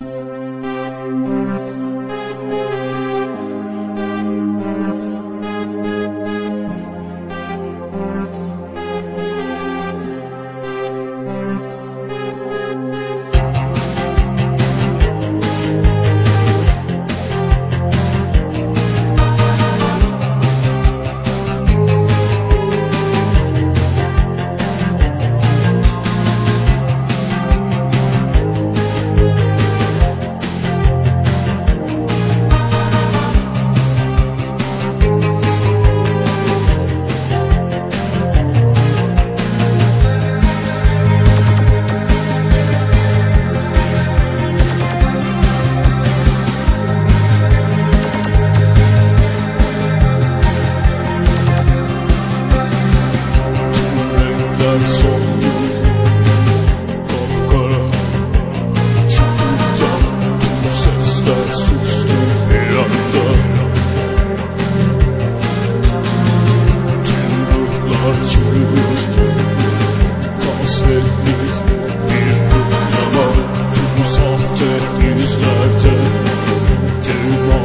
you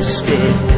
stick.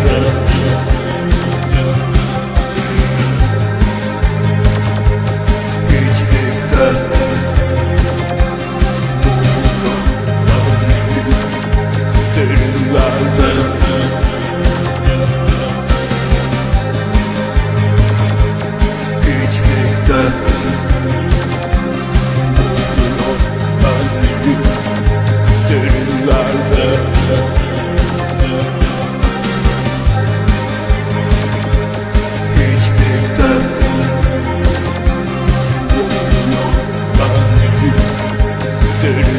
America. Dude.